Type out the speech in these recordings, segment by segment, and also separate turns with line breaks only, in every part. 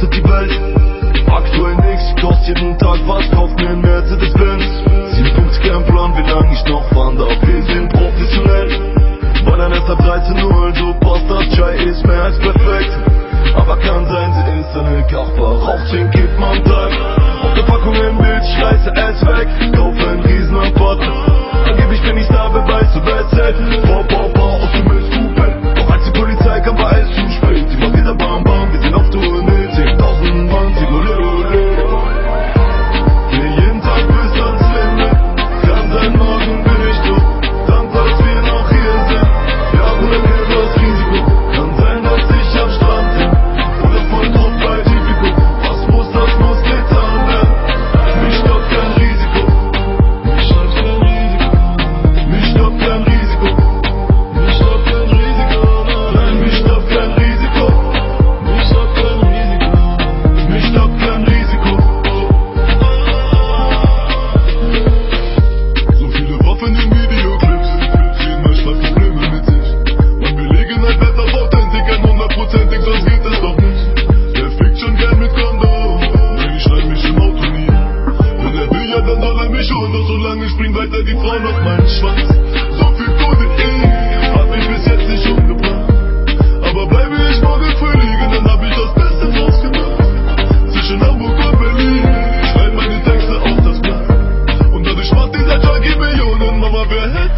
kostet die Welt. Aktuell nix, kostet jeden Tag was, kauf mir ein Mercedes-Benz. Sieben Punkte Kernplan, wie lang ich noch darf, wir sind professionell. Ballern erst ab 13 Uhr, also passt das, Chai ist mehr als perfekt. Aber kann sein, sie ist eine Kachbar, raucht 10 Kippen am Tag.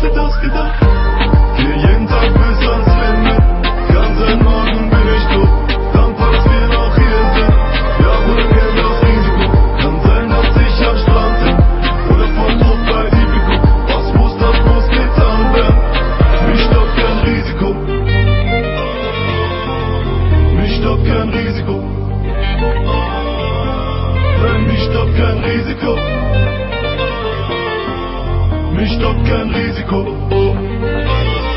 Hätte das gedacht? Geh jeden Tag bis ans Limit, kann sein, morgen bin ich tot. Dankbar, dass wir noch hier sind. Ja, Bruder, kenn das Risiko. Kann sein, dass ich am Strand bin. Oder voll drauf bei Tipico. Was muss, das muss getan werden. Mich stoppt kein Risiko. Mich stoppt kein Risiko. Nein, mich stoppt kein Risiko. Ich glaub kein Risiko. Oh.